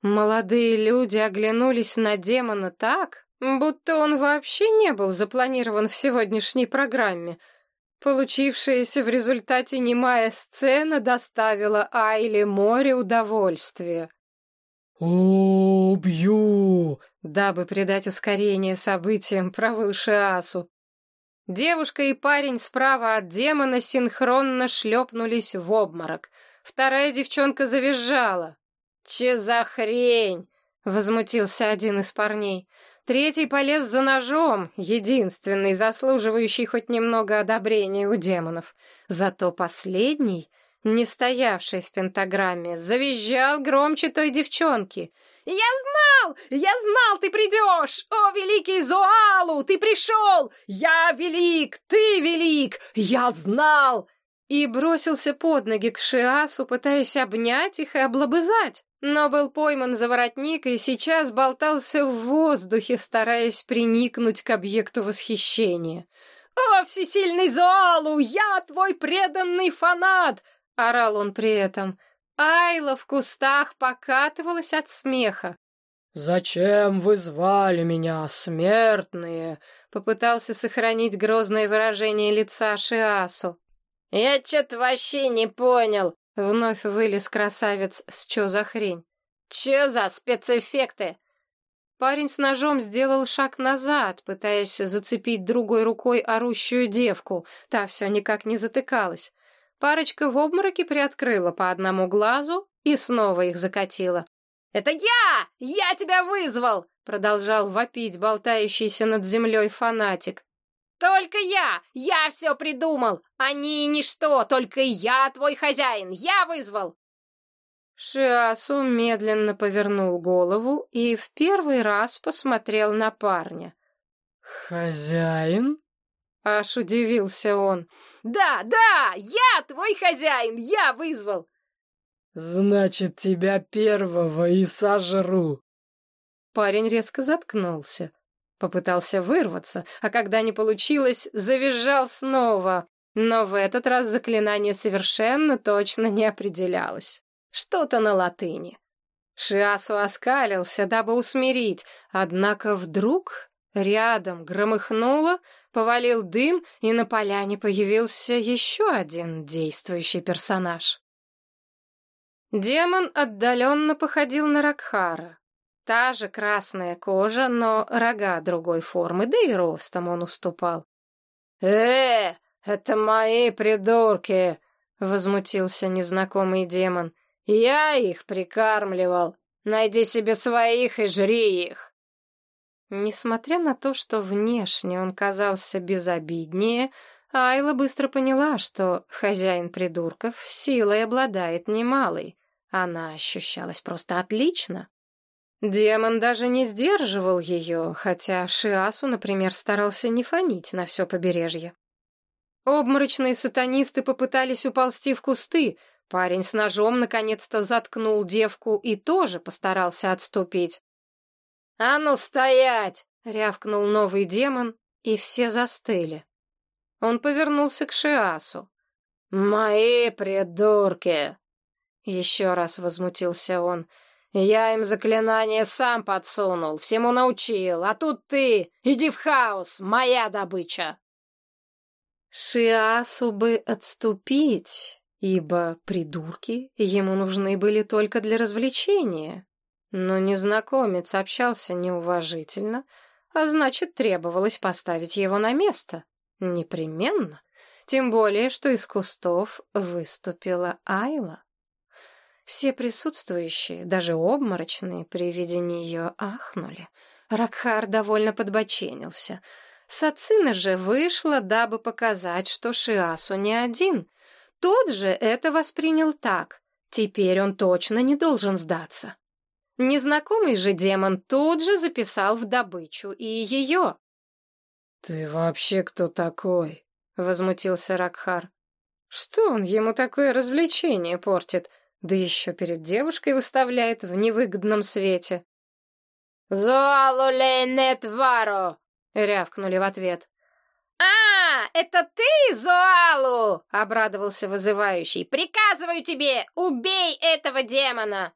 Молодые люди оглянулись на демона так, будто он вообще не был запланирован в сегодняшней программе. Получившаяся в результате немая сцена доставила Айле море удовольствия. «Убью!» Дабы придать ускорение событиям, провыл Шиасу. Девушка и парень справа от демона синхронно шлепнулись в обморок. Вторая девчонка завизжала. «Че за хрень?» — возмутился один из парней. Третий полез за ножом, единственный, заслуживающий хоть немного одобрения у демонов. Зато последний, не стоявший в пентаграмме, завизжал громче той девчонки. «Я знал! Я знал, ты придешь! О, великий Зоалу, ты пришел! Я велик, ты велик! Я знал!» И бросился под ноги к Шиасу, пытаясь обнять их и облобызать. Но был пойман за воротник и сейчас болтался в воздухе, стараясь приникнуть к объекту восхищения. «О, всесильный Зоалу, я твой преданный фанат!» — орал он при этом. Айла в кустах покатывалась от смеха. «Зачем вы звали меня, смертные?» — попытался сохранить грозное выражение лица Шиасу. «Я чё-то вообще не понял», — вновь вылез красавец с чё за хрень. «Чё за спецэффекты?» Парень с ножом сделал шаг назад, пытаясь зацепить другой рукой орущую девку. Та все никак не затыкалась. Парочка в обмороке приоткрыла по одному глазу и снова их закатила. «Это я! Я тебя вызвал!» — продолжал вопить болтающийся над землей фанатик. «Только я! Я все придумал! Они ничто, только я твой хозяин! Я вызвал!» Шиасу медленно повернул голову и в первый раз посмотрел на парня. «Хозяин?» — аж удивился он. «Да, да, я твой хозяин, я вызвал!» «Значит, тебя первого и сожру!» Парень резко заткнулся. Попытался вырваться, а когда не получилось, завизжал снова. Но в этот раз заклинание совершенно точно не определялось. Что-то на латыни. Шиасу оскалился, дабы усмирить, однако вдруг рядом громыхнуло, повалил дым, и на поляне появился еще один действующий персонаж. Демон отдаленно походил на Ракхара. Та же красная кожа, но рога другой формы, да и ростом он уступал. «Э, это мои придурки!» — возмутился незнакомый демон. Я их прикармливал. Найди себе своих и жри их. Несмотря на то, что внешне он казался безобиднее, Айла быстро поняла, что хозяин придурков силой обладает немалой. Она ощущалась просто отлично. Демон даже не сдерживал ее, хотя Шиасу, например, старался не фонить на все побережье. Обморочные сатанисты попытались уползти в кусты, Парень с ножом наконец-то заткнул девку и тоже постарался отступить. «А ну стоять!» — рявкнул новый демон, и все застыли. Он повернулся к Шиасу. «Мои придурки!» Еще раз возмутился он. «Я им заклинание сам подсунул, всему научил, а тут ты! Иди в хаос, моя добыча!» Шиасу бы отступить, ибо придурки ему нужны были только для развлечения. Но незнакомец общался неуважительно, а значит, требовалось поставить его на место. Непременно. Тем более, что из кустов выступила Айла. Все присутствующие, даже обморочные, при виде нее ахнули. Ракхар довольно подбоченился. Сацина же вышла, дабы показать, что Шиасу не один — тот же это воспринял так. Теперь он точно не должен сдаться. Незнакомый же демон тут же записал в добычу и ее. «Ты вообще кто такой?» — возмутился Ракхар. «Что он ему такое развлечение портит? Да еще перед девушкой выставляет в невыгодном свете». «Зоалулейнет варо!» — рявкнули в ответ. «А, это ты, Зоалу!» — обрадовался вызывающий. «Приказываю тебе, убей этого демона!»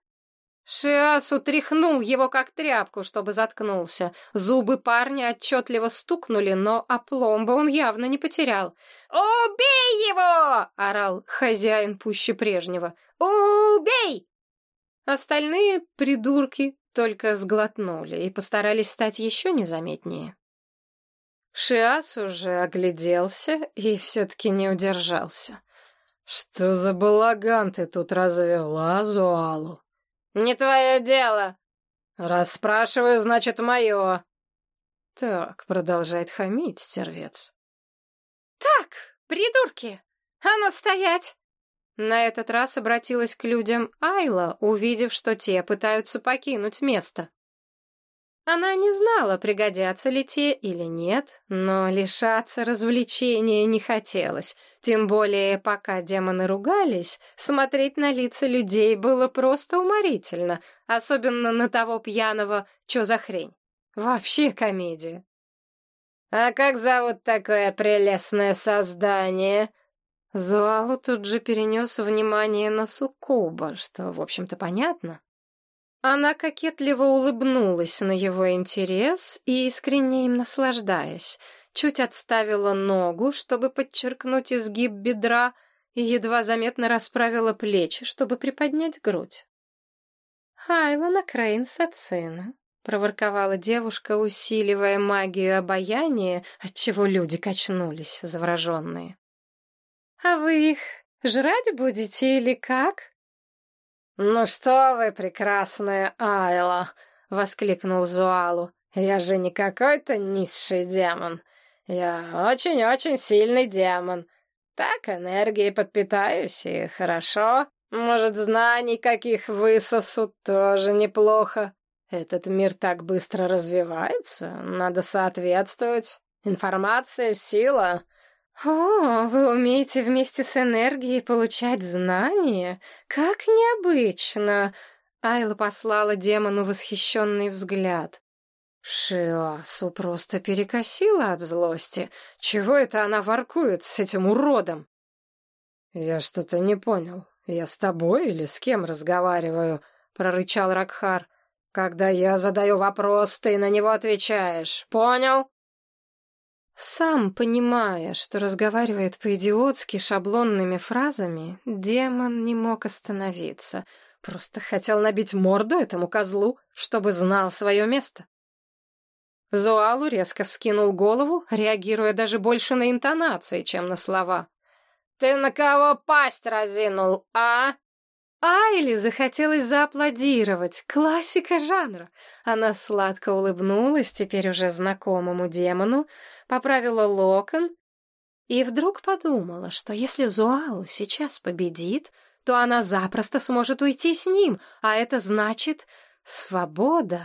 Шиас утряхнул его как тряпку, чтобы заткнулся. Зубы парня отчетливо стукнули, но опломба он явно не потерял. «Убей его!» — орал хозяин пуще прежнего. «Убей!» Остальные придурки только сглотнули и постарались стать еще незаметнее. Шиас уже огляделся и все-таки не удержался. «Что за балаган ты тут развела, Зуалу?» «Не твое дело!» «Раз спрашиваю, значит, мое!» «Так, продолжает хамить, стервец». «Так, придурки! А ну стоять!» На этот раз обратилась к людям Айла, увидев, что те пытаются покинуть место. Она не знала, пригодятся ли те или нет, но лишаться развлечения не хотелось. Тем более, пока демоны ругались, смотреть на лица людей было просто уморительно, особенно на того пьяного «Чё за хрень?». Вообще комедия. «А как зовут такое прелестное создание?» Зуалу тут же перенес внимание на Суккуба, что, в общем-то, понятно. Она кокетливо улыбнулась на его интерес и, искренне им наслаждаясь, чуть отставила ногу, чтобы подчеркнуть изгиб бедра, и едва заметно расправила плечи, чтобы приподнять грудь. «Хайлана Крейн Сацина», — проворковала девушка, усиливая магию обаяния, отчего люди качнулись, завороженные. «А вы их жрать будете или как?» «Ну что вы, прекрасная Айла!» — воскликнул Зуалу. «Я же не какой-то низший демон. Я очень-очень сильный демон. Так энергией подпитаюсь, и хорошо. Может, знаний каких высосут, тоже неплохо. Этот мир так быстро развивается, надо соответствовать. Информация — сила. «О, вы умеете вместе с энергией получать знания? Как необычно!» Айла послала демону восхищенный взгляд. Шиасу просто перекосила от злости. Чего это она воркует с этим уродом? «Я что-то не понял. Я с тобой или с кем разговариваю?» — прорычал Ракхар. «Когда я задаю вопрос, ты на него отвечаешь. Понял?» Сам понимая, что разговаривает по-идиотски шаблонными фразами, демон не мог остановиться. Просто хотел набить морду этому козлу, чтобы знал свое место. Зоалу резко вскинул голову, реагируя даже больше на интонации, чем на слова. «Ты на кого пасть разинул, а?» Айли захотелось зааплодировать. Классика жанра. Она сладко улыбнулась теперь уже знакомому демону, поправила локон и вдруг подумала, что если Зуалу сейчас победит, то она запросто сможет уйти с ним, а это значит свобода.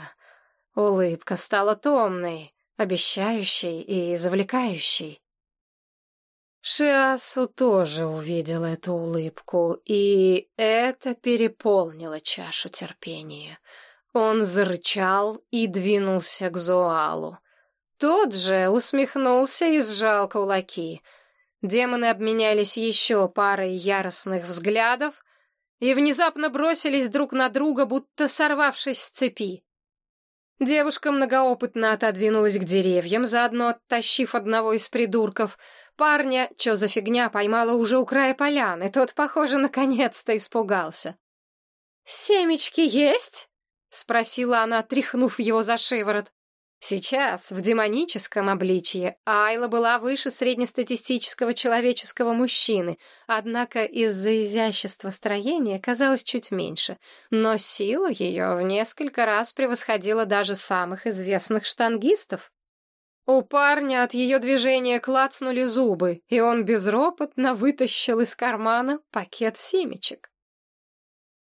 Улыбка стала томной, обещающей и завлекающей. Шиасу тоже увидел эту улыбку, и это переполнило чашу терпения. Он зарычал и двинулся к Зуалу. Тот же усмехнулся и сжал кулаки. Демоны обменялись еще парой яростных взглядов и внезапно бросились друг на друга, будто сорвавшись с цепи. Девушка многоопытно отодвинулась к деревьям, заодно оттащив одного из придурков. Парня, что за фигня, поймала уже у края поляны. Тот, похоже, наконец-то испугался. «Семечки есть?» — спросила она, тряхнув его за шиворот. Сейчас, в демоническом обличье, Айла была выше среднестатистического человеческого мужчины, однако из-за изящества строения казалась чуть меньше, но сила ее в несколько раз превосходила даже самых известных штангистов. У парня от ее движения клацнули зубы, и он безропотно вытащил из кармана пакет семечек.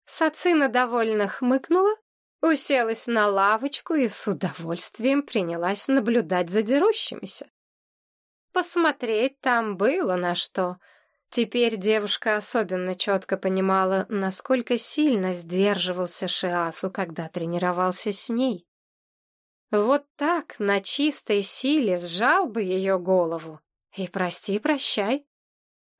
Сацина довольно хмыкнула уселась на лавочку и с удовольствием принялась наблюдать за дерущимися. Посмотреть там было на что. Теперь девушка особенно четко понимала, насколько сильно сдерживался Шиасу, когда тренировался с ней. Вот так, на чистой силе, сжал бы ее голову. И прости-прощай.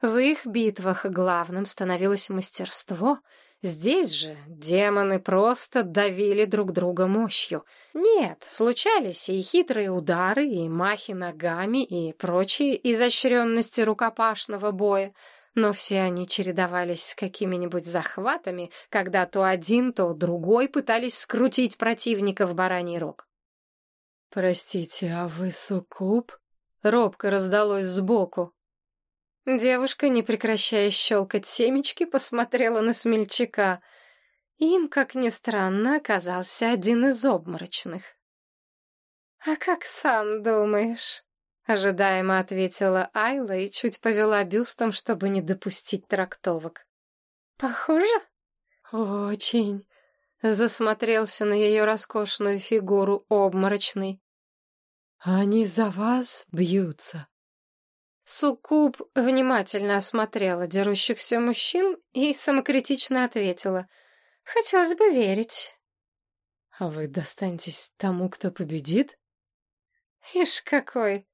В их битвах главным становилось мастерство — Здесь же демоны просто давили друг друга мощью. Нет, случались и хитрые удары, и махи ногами, и прочие изощренности рукопашного боя, но все они чередовались с какими-нибудь захватами, когда то один, то другой пытались скрутить противника в бараний рог. «Простите, а вы суккуб?» — робко раздалось сбоку. Девушка, не прекращая щелкать семечки, посмотрела на смельчака. Им, как ни странно, оказался один из обморочных. «А как сам думаешь?» — ожидаемо ответила Айла и чуть повела бюстом, чтобы не допустить трактовок. «Похоже?» «Очень. Засмотрелся на ее роскошную фигуру обморочный. «Они за вас бьются». Суккуб внимательно осмотрела дерущихся мужчин и самокритично ответила. «Хотелось бы верить». «А вы достанетесь тому, кто победит?» «Ишь какой!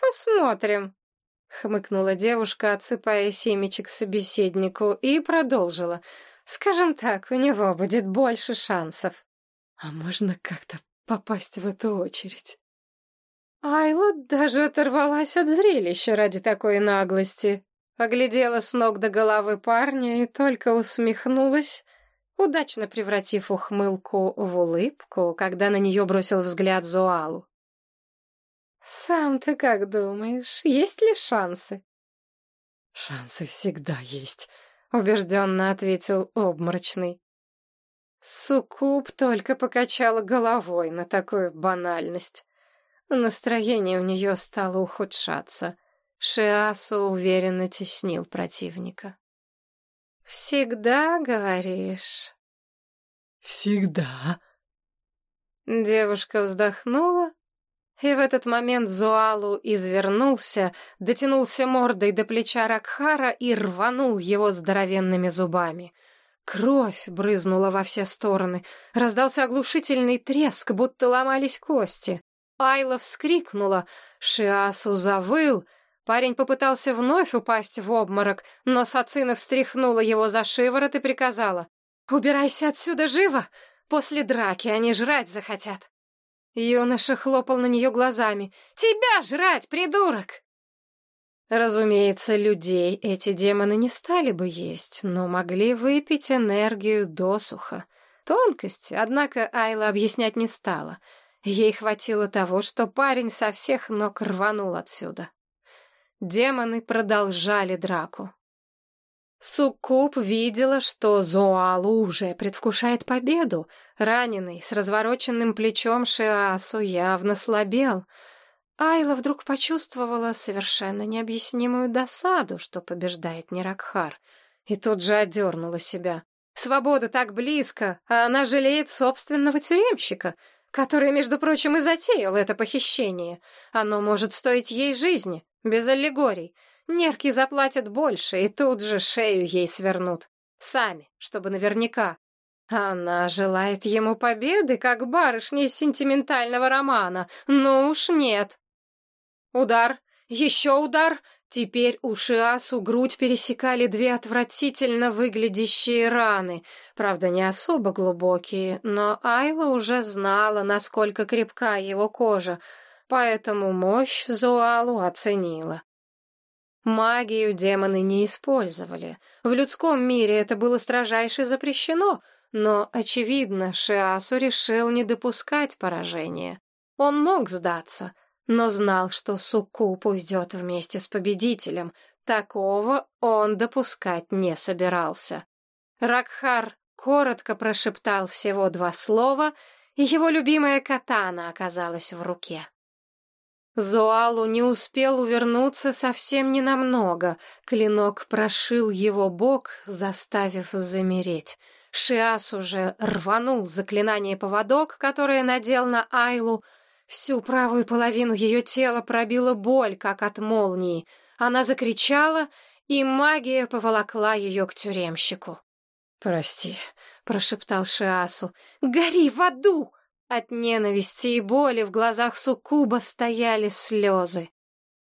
Посмотрим!» — хмыкнула девушка, отсыпая семечек собеседнику, и продолжила. «Скажем так, у него будет больше шансов». «А можно как-то попасть в эту очередь?» Айла даже оторвалась от зрелища ради такой наглости. Оглядела с ног до головы парня и только усмехнулась, удачно превратив ухмылку в улыбку, когда на нее бросил взгляд Зуалу. «Сам ты как думаешь, есть ли шансы?» «Шансы всегда есть», — убежденно ответил обморочный. Суккуб только покачала головой на такую банальность. Настроение у нее стало ухудшаться. Шиасу уверенно теснил противника. «Всегда говоришь?» «Всегда». Девушка вздохнула, и в этот момент Зуалу извернулся, дотянулся мордой до плеча Ракхара и рванул его здоровенными зубами. Кровь брызнула во все стороны, раздался оглушительный треск, будто ломались кости. Айла вскрикнула, Шиасу завыл. Парень попытался вновь упасть в обморок, но Сацина встряхнула его за шиворот и приказала. «Убирайся отсюда живо! После драки они жрать захотят!» Юноша хлопал на нее глазами. «Тебя жрать, придурок!» Разумеется, людей эти демоны не стали бы есть, но могли выпить энергию досуха. Тонкость, однако, Айла объяснять не стала — Ей хватило того, что парень со всех ног рванул отсюда. Демоны продолжали драку. Суккуб видела, что Зоалу уже предвкушает победу. Раненый, с развороченным плечом Шиасу явно слабел. Айла вдруг почувствовала совершенно необъяснимую досаду, что побеждает Неракхар, и тут же одернула себя. Свобода так близко, а она жалеет собственного тюремщика — который, между прочим, и затеял это похищение. Оно может стоить ей жизни, без аллегорий. Нерки заплатят больше и тут же шею ей свернут. Сами, чтобы наверняка. Она желает ему победы, как барышня из сентиментального романа. Ну уж нет. Удар, еще удар, Теперь у Шиасу грудь пересекали две отвратительно выглядящие раны, правда, не особо глубокие, но Айла уже знала, насколько крепка его кожа, поэтому мощь Зуалу оценила. Магию демоны не использовали. В людском мире это было строжайше запрещено, но, очевидно, Шиасу решил не допускать поражения. Он мог сдаться, но знал, что Суккуб уйдет вместе с победителем. Такого он допускать не собирался. Ракхар коротко прошептал всего два слова, и его любимая катана оказалась в руке. Зоалу не успел увернуться совсем ненамного. Клинок прошил его бок, заставив замереть. Шиас уже рванул заклинание поводок, которое надел на Айлу, Всю правую половину ее тела пробила боль, как от молнии. Она закричала, и магия поволокла ее к тюремщику. «Прости», — прошептал Шиасу, — «гори в аду!» От ненависти и боли в глазах Сукуба стояли слезы.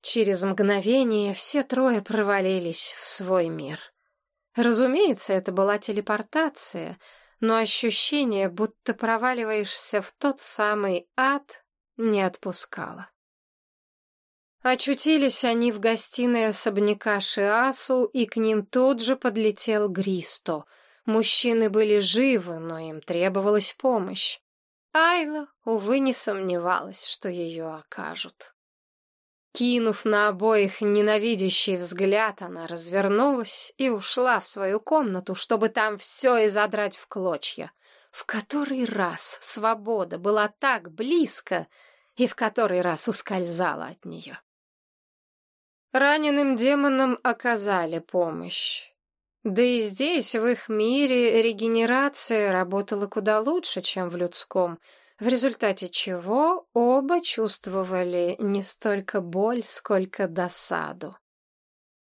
Через мгновение все трое провалились в свой мир. Разумеется, это была телепортация, но ощущение, будто проваливаешься в тот самый ад, не отпускала. Очутились они в гостиной особняка Шиасу, и к ним тут же подлетел Гристо. Мужчины были живы, но им требовалась помощь. Айла, увы, не сомневалась, что ее окажут. Кинув на обоих ненавидящий взгляд, она развернулась и ушла в свою комнату, чтобы там все изодрать в клочья. В который раз свобода была так близко, и в который раз ускользала от нее. Раненым демонам оказали помощь. Да и здесь, в их мире, регенерация работала куда лучше, чем в людском, в результате чего оба чувствовали не столько боль, сколько досаду.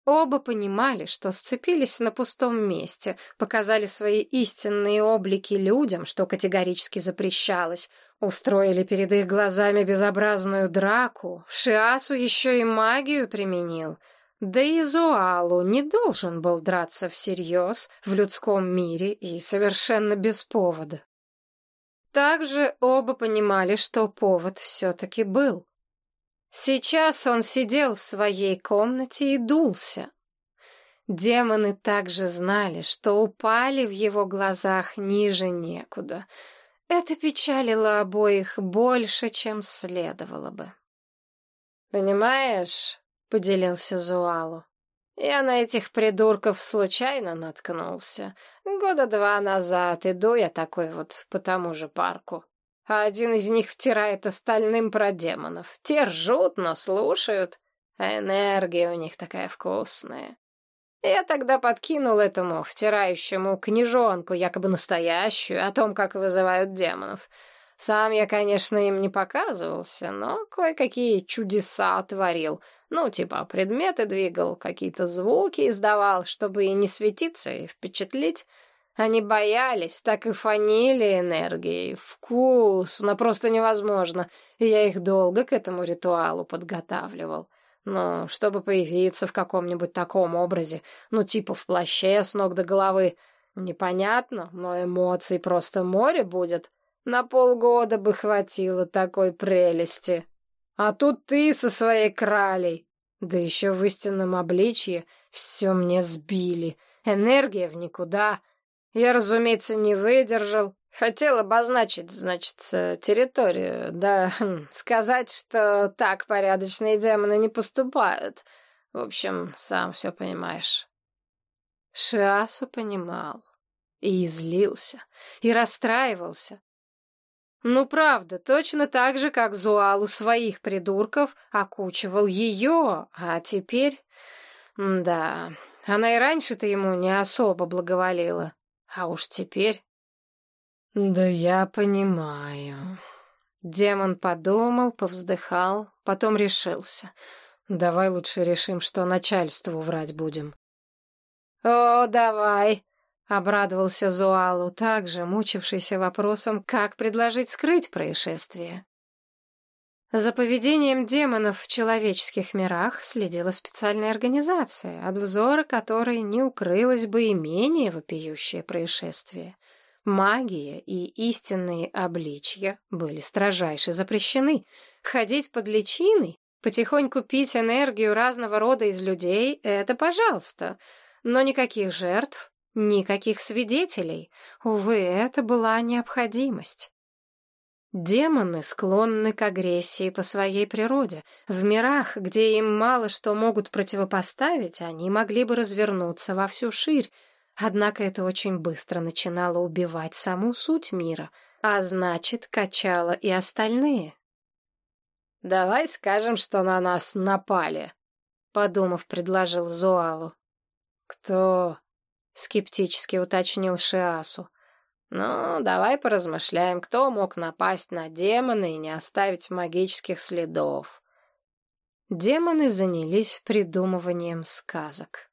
Оба понимали, что сцепились на пустом месте, показали свои истинные облики людям, что категорически запрещалось, устроили перед их глазами безобразную драку, Шиасу еще и магию применил — да и Зуалу не должен был драться всерьез в людском мире и совершенно без повода. Также оба понимали, что повод все-таки был. Сейчас он сидел в своей комнате и дулся. Демоны также знали, что упали в его глазах ниже некуда. Это печалило обоих больше, чем следовало бы. «Понимаешь, поделился Зуалу. Я на этих придурков случайно наткнулся. Года два назад иду я такой вот по тому же парку. А один из них втирает остальным про демонов. Те ржут, но слушают. А энергия у них такая вкусная. Я тогда подкинул этому втирающему книжонку, якобы настоящую, о том, как вызывают демонов. Сам я, конечно, им не показывался, но кое-какие чудеса творил — ну, типа, предметы двигал, какие-то звуки издавал, чтобы и не светиться, и впечатлить. Они боялись, так и фанили энергией. Вкусно, просто невозможно. И я их долго к этому ритуалу подготавливал. Ну, чтобы появиться в каком-нибудь таком образе, ну, типа в плаще с ног до головы. Непонятно, но эмоций просто море будет. На полгода бы хватило такой прелести. А тут ты со своей кралей. Да еще в истинном обличье все мне сбили. Энергия в никуда. Я, разумеется, не выдержал. Хотел обозначить, значит, территорию, да хм, сказать, что так порядочные демоны не поступают. В общем, сам все понимаешь. Шиасу понимал. И излился, и расстраивался. Ну, правда, точно так же, как Зуалу своих придурков окучивал ее, а теперь... Да, она и раньше-то ему не особо благоволила, а уж теперь... Да я понимаю. Демон подумал, повздыхал, потом решился. Давай лучше решим, что начальству врать будем. О, давай, Обрадовался Зуалу, также мучившийся вопросом, как предложить скрыть происшествие. За поведением демонов в человеческих мирах следила специальная организация, от взора которой не укрылось бы и менее вопиющее происшествие. Магия и истинные обличья были строжайше запрещены. Ходить под личиной, потихоньку пить энергию разного рода из людей — это пожалуйста, но никаких жертв, Никаких свидетелей. Увы, это была необходимость. Демоны склонны к агрессии по своей природе. В мирах, где им мало что могут противопоставить, они могли бы развернуться во всю ширь. Однако это очень быстро начинало убивать саму суть мира, а значит, качало и остальные. «Давай скажем, что на нас напали», — подумав, предложил Зуалу. «Кто?» — скептически уточнил Шиасу. «Ну, давай поразмышляем, кто мог напасть на демона и не оставить магических следов». Демоны занялись придумыванием сказок.